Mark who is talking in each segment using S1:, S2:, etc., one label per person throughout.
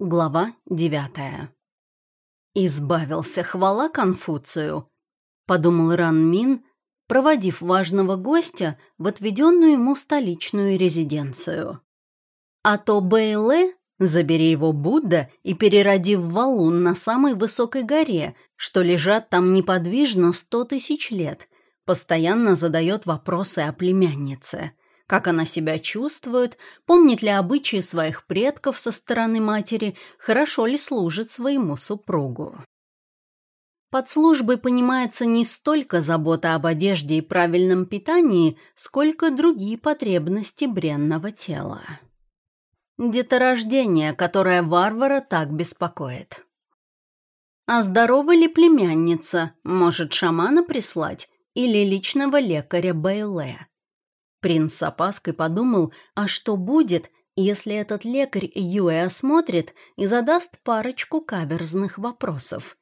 S1: Глава девятая. «Избавился, хвала Конфуцию», — подумал Ран Мин, проводив важного гостя в отведенную ему столичную резиденцию. «А то Бэйле, забери его Будда и перероди в валун на самой высокой горе, что лежат там неподвижно сто тысяч лет, постоянно задает вопросы о племяннице» как она себя чувствует, помнит ли обычаи своих предков со стороны матери, хорошо ли служит своему супругу. Под службой понимается не столько забота об одежде и правильном питании, сколько другие потребности бренного тела. Деторождение, которое варвара так беспокоит. А здорова ли племянница? Может, шамана прислать? Или личного лекаря Бейле? Принц с опаской подумал, а что будет, если этот лекарь Юэ осмотрит и задаст парочку каверзных вопросов.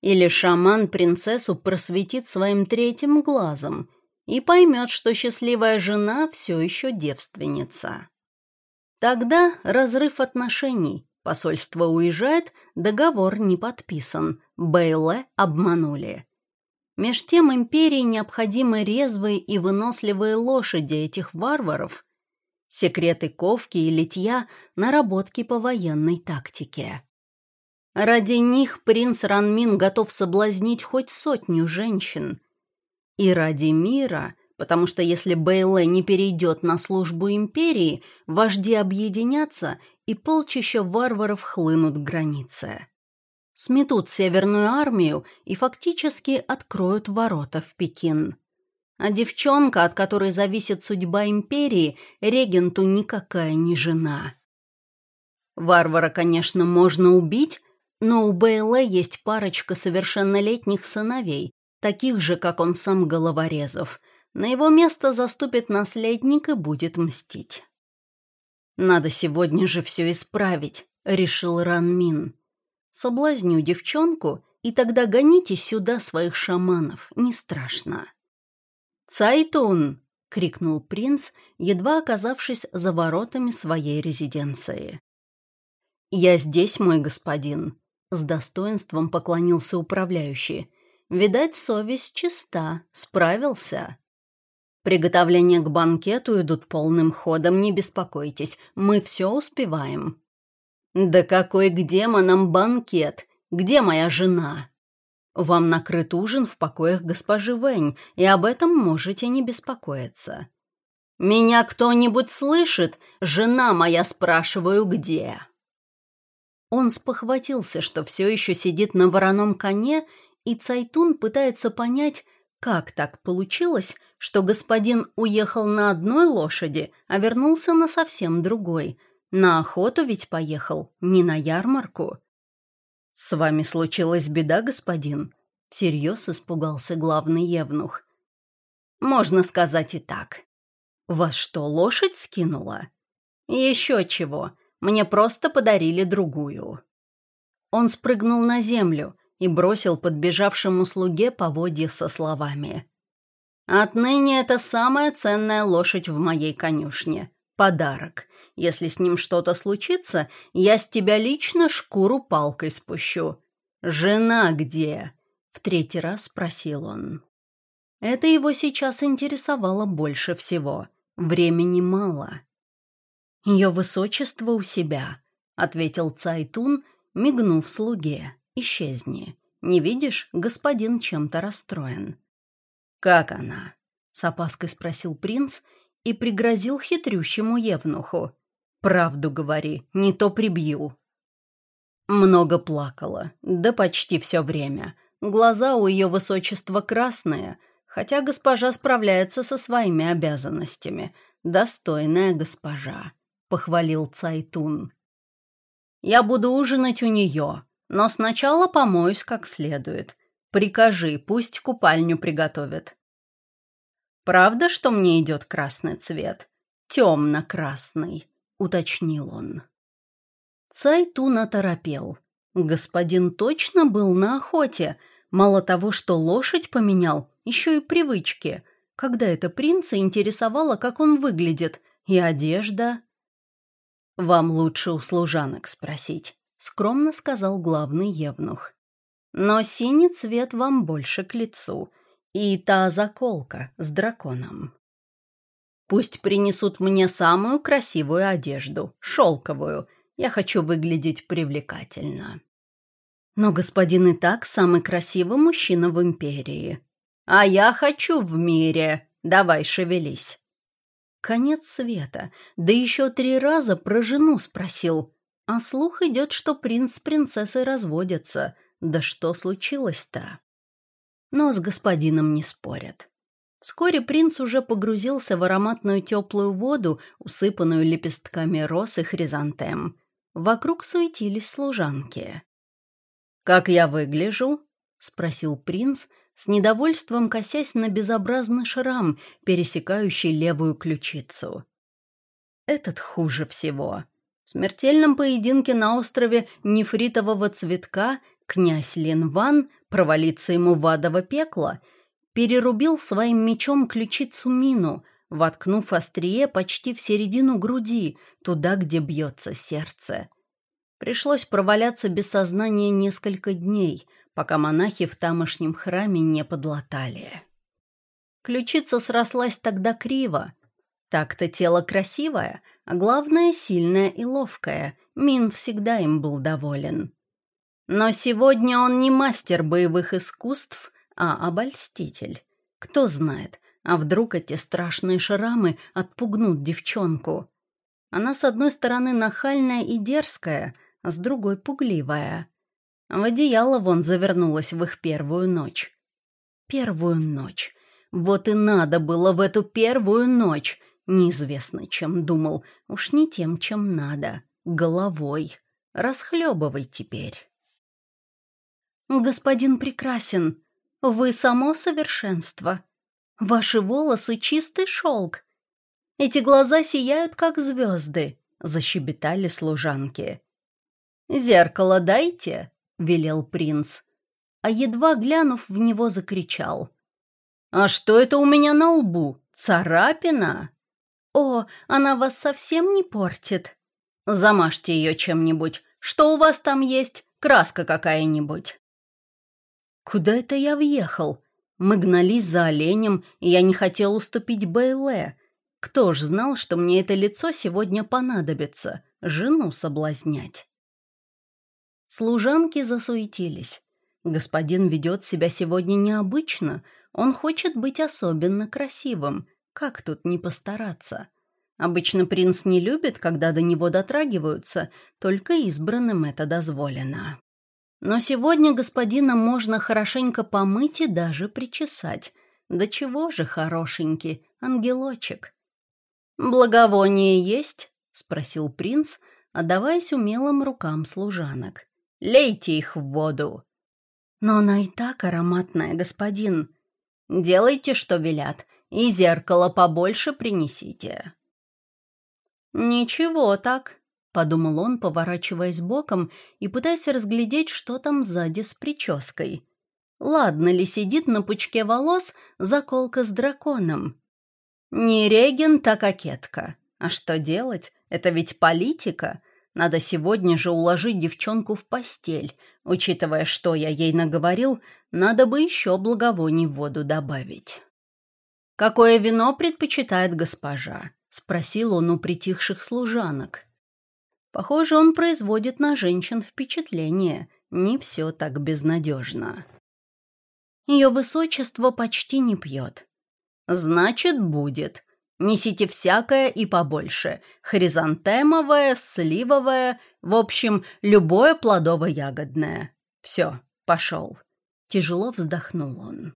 S1: Или шаман принцессу просветит своим третьим глазом и поймет, что счастливая жена все еще девственница. Тогда разрыв отношений, посольство уезжает, договор не подписан, Бейле обманули. Меж тем империи необходимы резвые и выносливые лошади этих варваров, секреты ковки и литья, наработки по военной тактике. Ради них принц Ранмин готов соблазнить хоть сотню женщин. И ради мира, потому что если Бейле не перейдет на службу империи, вожди объединятся, и полчища варваров хлынут к границе сметут Северную армию и фактически откроют ворота в Пекин. А девчонка, от которой зависит судьба империи, регенту никакая не жена. Варвара, конечно, можно убить, но у Бейле есть парочка совершеннолетних сыновей, таких же, как он сам Головорезов. На его место заступит наследник и будет мстить. «Надо сегодня же все исправить», — решил Ранмин. Соблазню девчонку, и тогда гоните сюда своих шаманов, не страшно. «Цайтун!» — крикнул принц, едва оказавшись за воротами своей резиденции. «Я здесь, мой господин», — с достоинством поклонился управляющий. «Видать, совесть чиста, справился». «Приготовления к банкету идут полным ходом, не беспокойтесь, мы все успеваем». «Да какой к демонам банкет? Где моя жена?» «Вам накрыт ужин в покоях госпожи Вэнь, и об этом можете не беспокоиться». «Меня кто-нибудь слышит? Жена моя, спрашиваю, где?» Он спохватился, что все еще сидит на вороном коне, и Цайтун пытается понять, как так получилось, что господин уехал на одной лошади, а вернулся на совсем другой – на охоту ведь поехал, не на ярмарку. С вами случилась беда, господин? Всерьез испугался главный евнух. Можно сказать и так. Вас что, лошадь скинула? Еще чего. Мне просто подарили другую. Он спрыгнул на землю и бросил подбежавшему слуге поводья со словами. «Отныне это самая ценная лошадь в моей конюшне. Подарок. Если с ним что-то случится, я с тебя лично шкуру палкой спущу. Жена где?» — в третий раз спросил он. Это его сейчас интересовало больше всего. Времени мало. «Ее высочество у себя», — ответил Цайтун, мигнув слуге. «Исчезни. Не видишь, господин чем-то расстроен». «Как она?» — с опаской спросил принц и пригрозил хитрющему евнуху. Правду говори, не то прибью. Много плакала, да почти все время. Глаза у ее высочества красные, хотя госпожа справляется со своими обязанностями. Достойная госпожа, похвалил Цайтун. Я буду ужинать у нее, но сначала помоюсь как следует. Прикажи, пусть купальню приготовят. Правда, что мне идет красный цвет? Темно-красный уточнил он. Цайтун оторопел. Господин точно был на охоте. Мало того, что лошадь поменял, еще и привычки. Когда это принца интересовало, как он выглядит, и одежда. «Вам лучше у служанок спросить», — скромно сказал главный евнух. «Но синий цвет вам больше к лицу, и та заколка с драконом. Пусть принесут мне самую красивую одежду, шелковую. Я хочу выглядеть привлекательно». Но господин и так самый красивый мужчина в империи. А я хочу в мире. Давай шевелись. Конец света. Да еще три раза про жену спросил. А слух идет, что принц с принцессой разводятся. Да что случилось-то? Но с господином не спорят. Вскоре принц уже погрузился в ароматную теплую воду, усыпанную лепестками роз и хризантем. Вокруг суетились служанки. «Как я выгляжу?» — спросил принц, с недовольством косясь на безобразный шрам, пересекающий левую ключицу. Этот хуже всего. В смертельном поединке на острове нефритового цветка князь Линван, провалиться ему в адово пекло, перерубил своим мечом ключицу Мину, воткнув острие почти в середину груди, туда, где бьется сердце. Пришлось проваляться без сознания несколько дней — пока монахи в тамошнем храме не подлатали. Ключица срослась тогда криво. Так-то тело красивое, а главное — сильное и ловкое. Мин всегда им был доволен. Но сегодня он не мастер боевых искусств, а обольститель. Кто знает, а вдруг эти страшные шрамы отпугнут девчонку? Она, с одной стороны, нахальная и дерзкая, а с другой — пугливая. В одеяло вон завернулась в их первую ночь. Первую ночь. Вот и надо было в эту первую ночь. Неизвестно, чем думал. Уж не тем, чем надо. Головой. Расхлебывай теперь. «Господин прекрасен. Вы само совершенство. Ваши волосы — чистый шелк. Эти глаза сияют, как звезды», — защебетали служанки. «Зеркало дайте», велел принц, а едва глянув в него закричал. «А что это у меня на лбу? Царапина?» «О, она вас совсем не портит?» «Замажьте ее чем-нибудь. Что у вас там есть? Краска какая-нибудь?» «Куда это я въехал? Мы гнались за оленем, и я не хотел уступить Бейле. Кто ж знал, что мне это лицо сегодня понадобится? Жену соблазнять?» Служанки засуетились. Господин ведет себя сегодня необычно. Он хочет быть особенно красивым. Как тут не постараться? Обычно принц не любит, когда до него дотрагиваются, только избранным это дозволено. Но сегодня господина можно хорошенько помыть и даже причесать. Да чего же хорошенький, ангелочек. «Благовоние есть?» — спросил принц, отдаваясь умелым рукам служанок. Лейте их в воду. Но она и так ароматная, господин. Делайте, что велят, и зеркало побольше принесите. Ничего так, подумал он, поворачиваясь боком и пытаясь разглядеть, что там сзади с прической. Ладно ли сидит на пучке волос заколка с драконом? Не регент, а кокетка. А что делать? Это ведь политика. Надо сегодня же уложить девчонку в постель. Учитывая, что я ей наговорил, надо бы еще благовоний в воду добавить. «Какое вино предпочитает госпожа?» — спросил он у притихших служанок. Похоже, он производит на женщин впечатление. Не все так безнадежно. Ее высочество почти не пьет. «Значит, будет», Несите всякое и побольше. Хризантемовое, сливовое, в общем, любое плодово-ягодное. Все, пошел. Тяжело вздохнул он.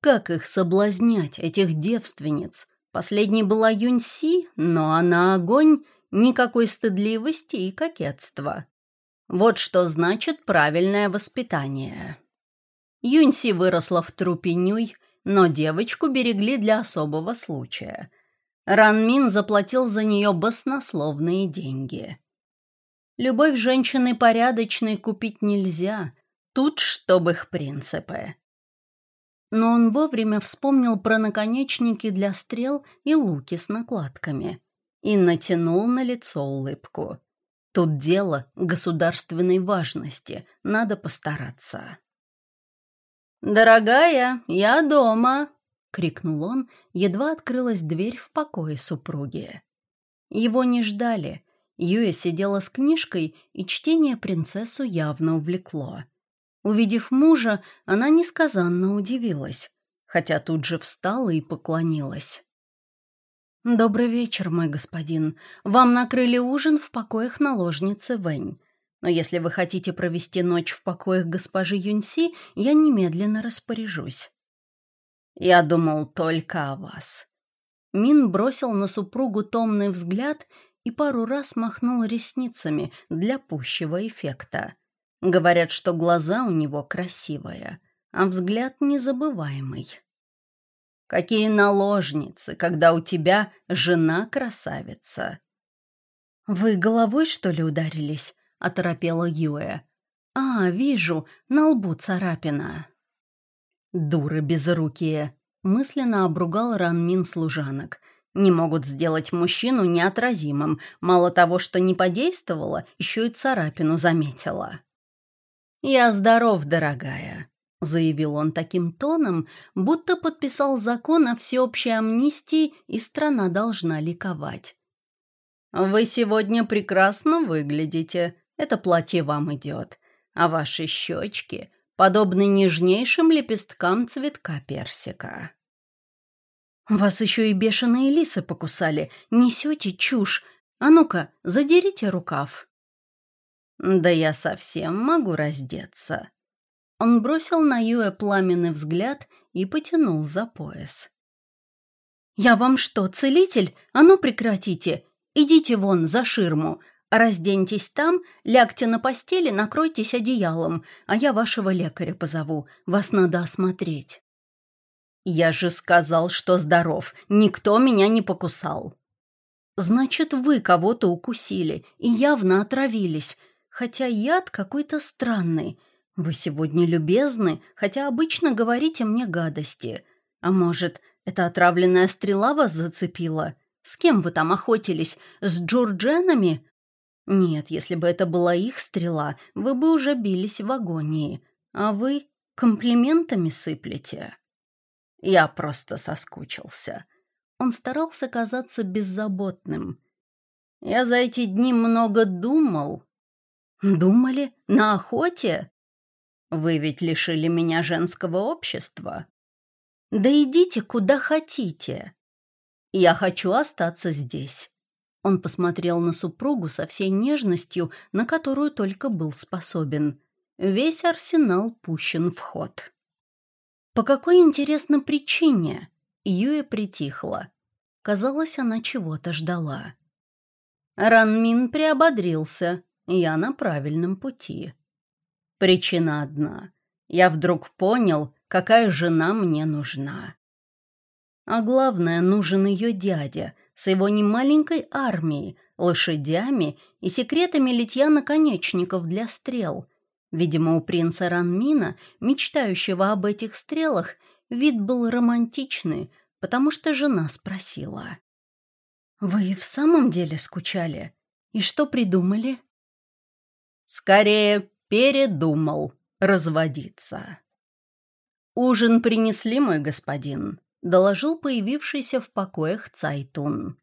S1: Как их соблазнять, этих девственниц? Последней была Юньси, но она огонь, никакой стыдливости и кокетства. Вот что значит правильное воспитание. Юньси выросла в трупе Нюй, но девочку берегли для особого случая. Ранмин заплатил за нее баснословные деньги. Любовь женщины порядочной купить нельзя, тут чтоб их принципы. Но он вовремя вспомнил про наконечники для стрел и луки с накладками. И натянул на лицо улыбку. Тут дело государственной важности, надо постараться. «Дорогая, я дома!» — крикнул он, едва открылась дверь в покое супруги. Его не ждали. Юя сидела с книжкой, и чтение принцессу явно увлекло. Увидев мужа, она несказанно удивилась, хотя тут же встала и поклонилась. «Добрый вечер, мой господин. Вам накрыли ужин в покоях наложницы Вэнь. Но если вы хотите провести ночь в покоях госпожи Юньси, я немедленно распоряжусь». «Я думал только о вас». Мин бросил на супругу томный взгляд и пару раз махнул ресницами для пущего эффекта. Говорят, что глаза у него красивые, а взгляд незабываемый. Какие наложницы, когда у тебя жена красавица. «Вы головой, что ли, ударились?» — оторопела Юэ. «А, вижу, на лбу царапина». «Дуры безрукие!» — мысленно обругал Ранмин служанок. «Не могут сделать мужчину неотразимым. Мало того, что не подействовала, еще и царапину заметила». «Я здоров, дорогая», заявил он таким тоном, будто подписал закон о всеобщей амнистии, и страна должна ликовать. «Вы сегодня прекрасно выглядите. Это платье вам идет. А ваши щечки подобны нежнейшим лепесткам цветка персика». «Вас еще и бешеные лисы покусали. Несете чушь. А ну-ка, задерите рукав». «Да я совсем могу раздеться», он бросил на Юэ пламенный взгляд и потянул за пояс. «Я вам что, целитель? А ну прекратите! Идите вон за ширму, разденьтесь там, лягте на постели, накройтесь одеялом, а я вашего лекаря позову, вас надо осмотреть». «Я же сказал, что здоров, никто меня не покусал». «Значит, вы кого-то укусили и явно отравились, хотя яд какой-то странный». «Вы сегодня любезны, хотя обычно говорите мне гадости. А может, эта отравленная стрела вас зацепила? С кем вы там охотились? С джурдженами?» «Нет, если бы это была их стрела, вы бы уже бились в агонии. А вы комплиментами сыплете?» Я просто соскучился. Он старался казаться беззаботным. Я за эти дни много думал. «Думали? На охоте?» Вы ведь лишили меня женского общества. Да идите куда хотите. Я хочу остаться здесь. Он посмотрел на супругу со всей нежностью, на которую только был способен. Весь арсенал пущен в ход. По какой интересной причине? Юя притихла. Казалось, она чего-то ждала. Ранмин приободрился. Я на правильном пути. Причина одна. Я вдруг понял, какая жена мне нужна. А главное, нужен ее дядя с его немаленькой армией, лошадями и секретами литья наконечников для стрел. Видимо, у принца Ранмина, мечтающего об этих стрелах, вид был романтичный, потому что жена спросила. «Вы в самом деле скучали? И что придумали?» «Скорее передумал разводиться. «Ужин принесли, мой господин», — доложил появившийся в покоях Цайтун,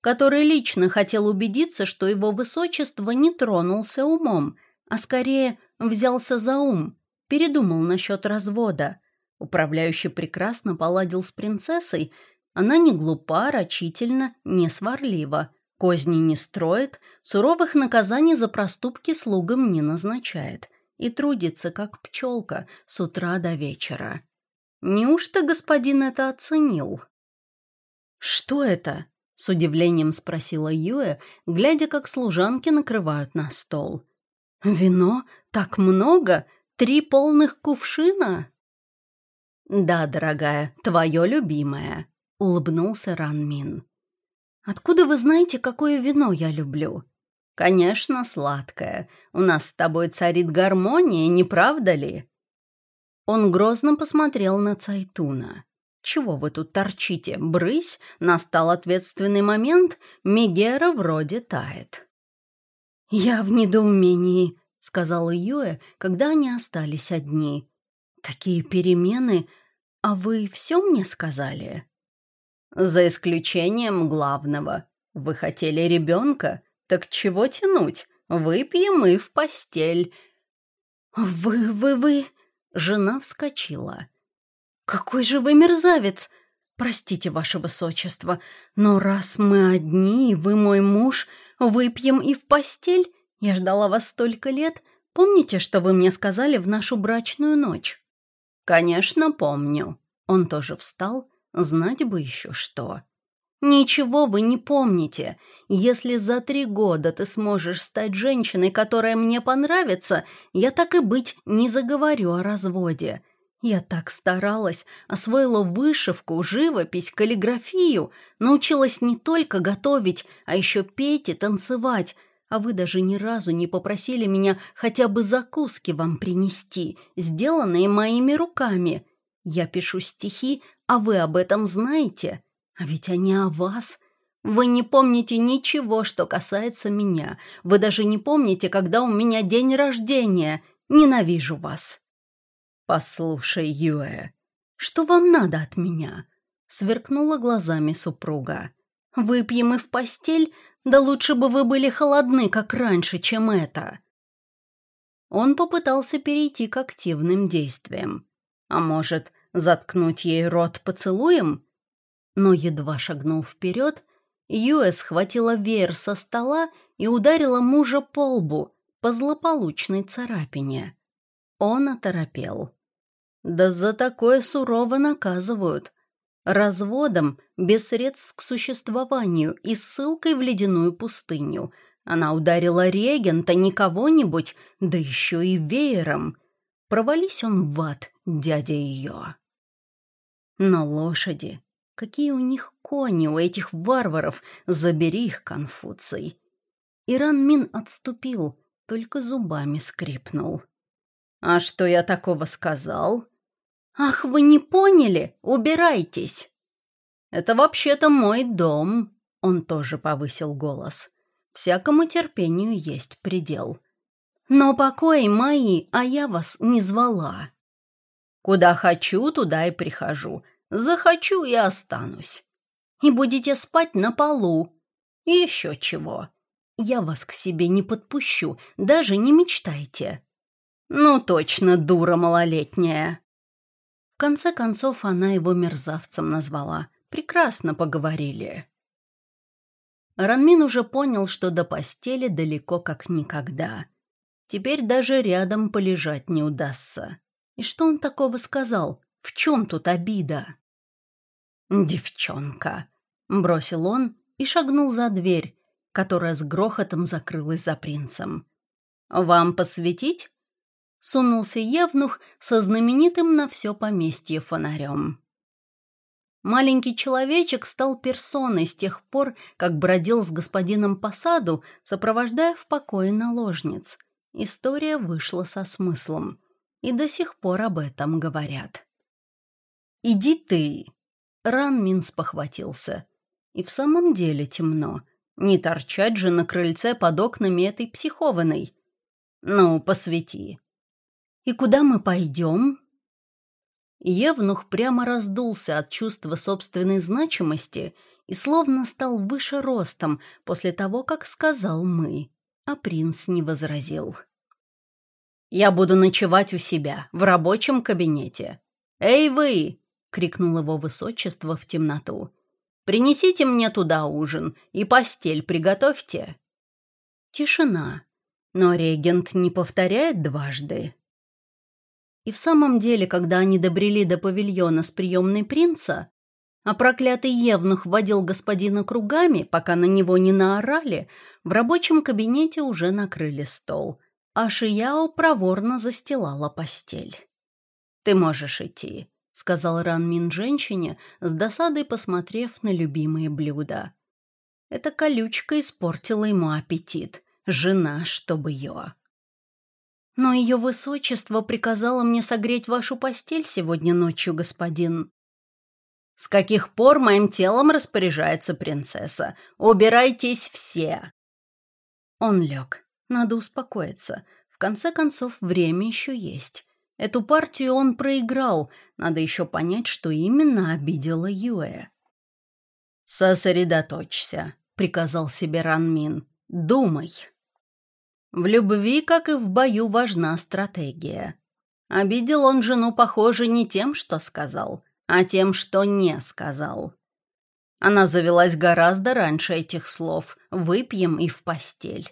S1: который лично хотел убедиться, что его высочество не тронулся умом, а скорее взялся за ум, передумал насчет развода. Управляющий прекрасно поладил с принцессой, она не глупа, рачительно, не сварлива, Козни не строит, суровых наказаний за проступки слугам не назначает и трудится, как пчелка, с утра до вечера. Неужто господин это оценил? «Что это?» — с удивлением спросила Юэ, глядя, как служанки накрывают на стол. «Вино? Так много? Три полных кувшина?» «Да, дорогая, твое любимое», — улыбнулся Ранмин. «Откуда вы знаете, какое вино я люблю?» «Конечно, сладкое. У нас с тобой царит гармония, не правда ли?» Он грозно посмотрел на Цайтуна. Чего вы тут торчите? Брысь, настал ответственный момент, Мегера вроде тает. «Я в недоумении», — сказала Юэ, когда они остались одни. «Такие перемены, а вы все мне сказали?» «За исключением главного. Вы хотели ребенка? Так чего тянуть? Выпьем и в постель». «Вы, вы, вы...» — жена вскочила. «Какой же вы мерзавец! Простите, ваше высочество, но раз мы одни, и вы мой муж, выпьем и в постель? Я ждала вас столько лет. Помните, что вы мне сказали в нашу брачную ночь?» «Конечно, помню». Он тоже встал, знать бы еще что. «Ничего вы не помните. Если за три года ты сможешь стать женщиной, которая мне понравится, я так и быть не заговорю о разводе. Я так старалась, освоила вышивку, живопись, каллиграфию, научилась не только готовить, а еще петь и танцевать, а вы даже ни разу не попросили меня хотя бы закуски вам принести, сделанные моими руками. Я пишу стихи, а вы об этом знаете? А ведь они о вас. Вы не помните ничего, что касается меня. Вы даже не помните, когда у меня день рождения. Ненавижу вас. «Послушай, Юэ, что вам надо от меня?» — сверкнула глазами супруга. «Выпьем и в постель? Да лучше бы вы были холодны, как раньше, чем это!» Он попытался перейти к активным действиям. А может, заткнуть ей рот поцелуем? Но едва шагнул вперед, Юэ схватила веер со стола и ударила мужа по лбу по злополучной царапине. Он оторопел. Да за такое сурово наказывают. Разводом, без средств к существованию и ссылкой в ледяную пустыню. Она ударила регента, не кого-нибудь, да еще и веером. Провались он в ад, дядя ее. Но лошади, какие у них кони, у этих варваров, забери их, Конфуций. Иран Мин отступил, только зубами скрипнул. «А что я такого сказал?» «Ах, вы не поняли? Убирайтесь!» «Это вообще-то мой дом!» Он тоже повысил голос. «Всякому терпению есть предел. Но покои мои, а я вас не звала. Куда хочу, туда и прихожу. Захочу и останусь. И будете спать на полу. Еще чего. Я вас к себе не подпущу, даже не мечтайте». «Ну точно, дура малолетняя!» В конце концов, она его мерзавцем назвала. Прекрасно поговорили. Ранмин уже понял, что до постели далеко как никогда. Теперь даже рядом полежать не удастся. И что он такого сказал? В чем тут обида? «Девчонка», — бросил он и шагнул за дверь, которая с грохотом закрылась за принцем. «Вам посветить?» сунулся Евнух со знаменитым на все поместье фонарем. Маленький человечек стал персоной с тех пор, как бродил с господином по саду, сопровождая в покое наложниц. История вышла со смыслом, и до сих пор об этом говорят. «Иди ты!» Ран Минс похватился. И в самом деле темно. Не торчать же на крыльце под окнами этой психованной. «Ну, посвети!» «И куда мы пойдем?» Евнух прямо раздулся от чувства собственной значимости и словно стал выше ростом после того, как сказал «мы», а принц не возразил. «Я буду ночевать у себя, в рабочем кабинете. Эй вы!» — крикнул его высочество в темноту. «Принесите мне туда ужин и постель приготовьте». Тишина. Но регент не повторяет дважды. И в самом деле, когда они добрели до павильона с приемной принца, а проклятый Евнух водил господина кругами, пока на него не наорали, в рабочем кабинете уже накрыли стол, а Шияо проворно застилала постель. «Ты можешь идти», — сказал Ранмин женщине, с досадой посмотрев на любимые блюда. Эта колючка испортила ему аппетит. Жена, чтобы ее. Но ее высочество приказало мне согреть вашу постель сегодня ночью, господин». С каких пор моим телом распоряжается принцесса? Убирайтесь все!» Он лег. Надо успокоиться. В конце концов, время еще есть. Эту партию он проиграл. Надо еще понять, что именно обидела Юэ. «Сосредоточься», — приказал себе Ранмин. «Думай». В любви, как и в бою, важна стратегия. Обидел он жену, похоже, не тем, что сказал, а тем, что не сказал. Она завелась гораздо раньше этих слов «выпьем и в постель».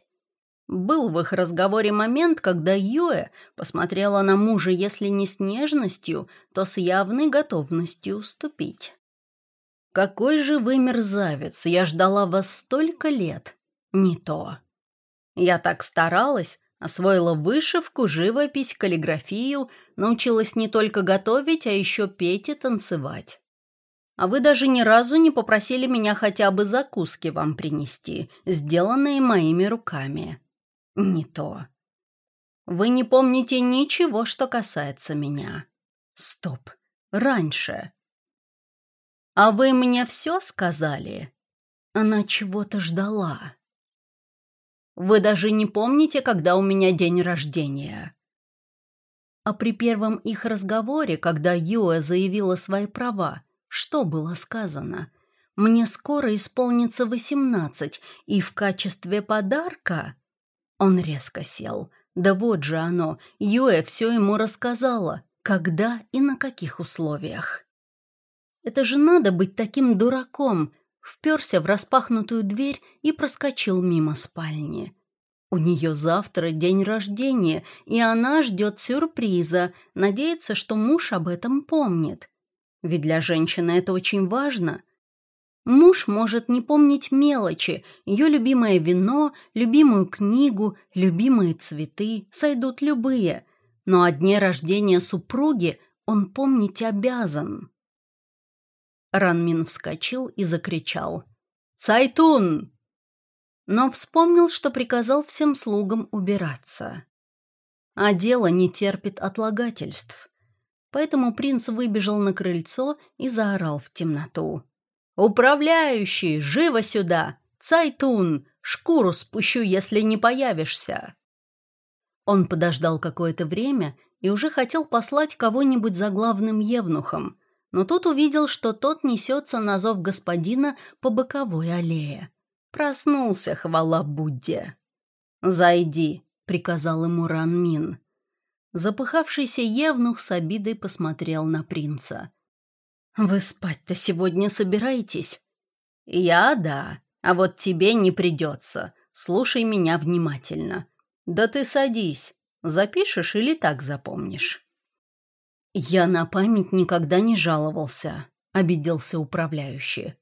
S1: Был в их разговоре момент, когда Юэ посмотрела на мужа, если не с нежностью, то с явной готовностью уступить. «Какой же вы мерзавец! Я ждала вас столько лет!» «Не то!» Я так старалась, освоила вышивку, живопись, каллиграфию, научилась не только готовить, а еще петь и танцевать. А вы даже ни разу не попросили меня хотя бы закуски вам принести, сделанные моими руками. Не то. Вы не помните ничего, что касается меня. Стоп. Раньше. А вы мне все сказали? Она чего-то ждала. Вы даже не помните, когда у меня день рождения. А при первом их разговоре, когда Юэ заявила свои права, что было сказано? Мне скоро исполнится восемнадцать, и в качестве подарка он резко сел. Да вот же оно, Юэ все ему рассказала, когда и на каких условиях. Это же надо быть таким дураком, вперся в распахнутую дверь и проскочил мимо спальни. У нее завтра день рождения, и она ждет сюрприза, надеется, что муж об этом помнит. Ведь для женщины это очень важно. Муж может не помнить мелочи, ее любимое вино, любимую книгу, любимые цветы, сойдут любые, но о дне рождения супруги он помнить обязан. Ранмин вскочил и закричал. «Цайтун!» Но вспомнил, что приказал всем слугам убираться. А дело не терпит отлагательств. Поэтому принц выбежал на крыльцо и заорал в темноту. «Управляющий, живо сюда! Цайтун! Шкуру спущу, если не появишься!» Он подождал какое-то время и уже хотел послать кого-нибудь за главным евнухом, но тут увидел, что тот несется на зов господина по боковой аллее. Проснулся, хвала Будде. «Зайди», — приказал ему Ранмин. Запыхавшийся евнух с обидой посмотрел на принца. «Вы спать-то сегодня собираетесь?» «Я — да, а вот тебе не придется. Слушай меня внимательно. Да ты садись. Запишешь или так запомнишь?» «Я на память никогда не жаловался», — обиделся управляющий.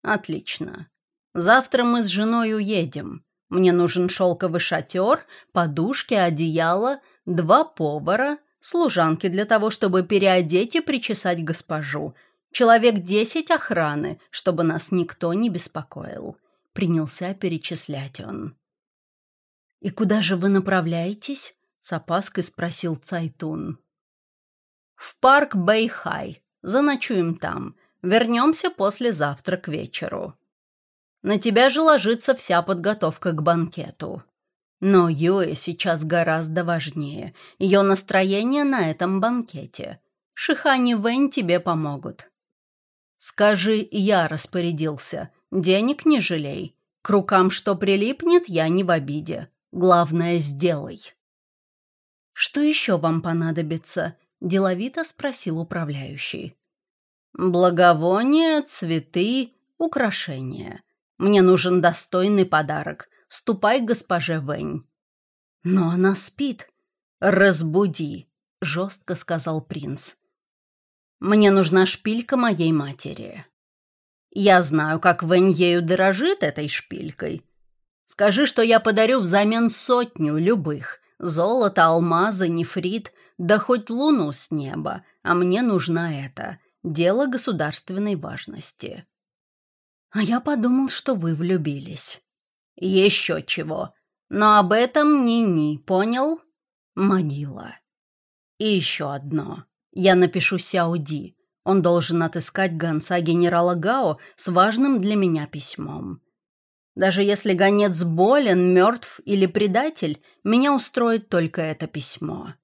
S1: «Отлично. Завтра мы с женой уедем. Мне нужен шелковый шатер, подушки, одеяло, два повара, служанки для того, чтобы переодеть и причесать госпожу, человек десять охраны, чтобы нас никто не беспокоил. Принялся перечислять он. «И куда же вы направляетесь?» — с опаской спросил Цайтун. «В парк Бэйхай. Заночуем там. Вернемся послезавтра к вечеру. На тебя же ложится вся подготовка к банкету. Но Юэ сейчас гораздо важнее. Ее настроение на этом банкете. Шихань и Вэнь тебе помогут. Скажи, я распорядился. Денег не жалей. К рукам что прилипнет, я не в обиде. Главное, сделай. Что еще вам понадобится? Деловито спросил управляющий. Благовония, цветы, украшения. Мне нужен достойный подарок. Ступай к госпоже Вэнь». «Но она спит». «Разбуди», — жестко сказал принц. «Мне нужна шпилька моей матери». «Я знаю, как Вэнь ею дорожит этой шпилькой. Скажи, что я подарю взамен сотню любых. Золото, алмазы, нефрит, да хоть луну с неба. А мне нужна это. Дело государственной важности». «А я подумал, что вы влюбились». Еще чего. Но об этом ни-ни, понял? Могила. И еще одно. Я напишу Сяуди. Он должен отыскать гонца генерала Гао с важным для меня письмом. Даже если гонец болен, мертв или предатель, меня устроит только это письмо.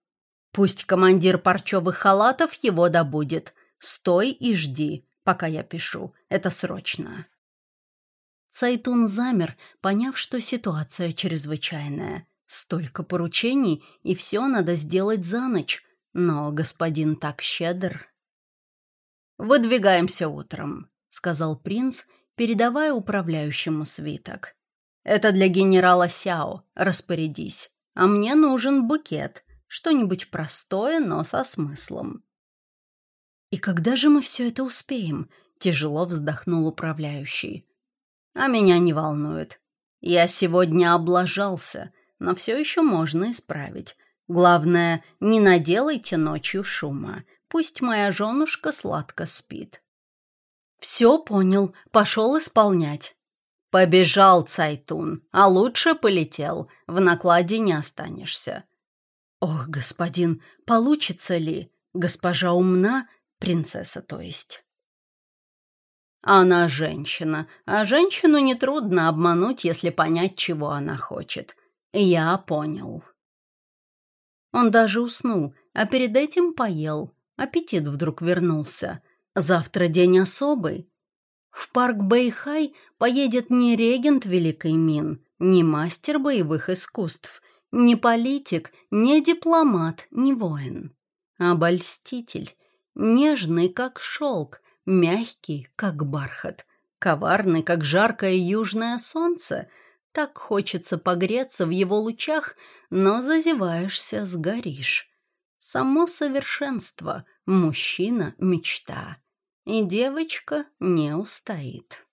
S1: Пусть командир парчевых халатов его добудет. Стой и жди, пока я пишу. Это срочно. Цайтун замер, поняв, что ситуация чрезвычайная. Столько поручений, и все надо сделать за ночь. Но господин так щедр. «Выдвигаемся утром», — сказал принц, передавая управляющему свиток. «Это для генерала Сяо, распорядись. А мне нужен букет, что-нибудь простое, но со смыслом». «И когда же мы все это успеем?» — тяжело вздохнул управляющий. «А меня не волнует. Я сегодня облажался, но все еще можно исправить. Главное, не наделайте ночью шума. Пусть моя женушка сладко спит». «Все понял, пошел исполнять». «Побежал, Цайтун, а лучше полетел, в накладе не останешься». «Ох, господин, получится ли? Госпожа умна, принцесса, то есть». Она женщина, а женщину нетрудно обмануть, если понять, чего она хочет. Я понял. Он даже уснул, а перед этим поел. Аппетит вдруг вернулся. Завтра день особый. В парк Бэйхай поедет не регент Великой Мин, не мастер боевых искусств, не политик, не дипломат, не воин. Обольститель, нежный, как шелк, мягкий, как бархат, коварный, как жаркое южное солнце. Так хочется погреться в его лучах, но зазеваешься, сгоришь. Само совершенство, мужчина — мечта. И девочка не устоит.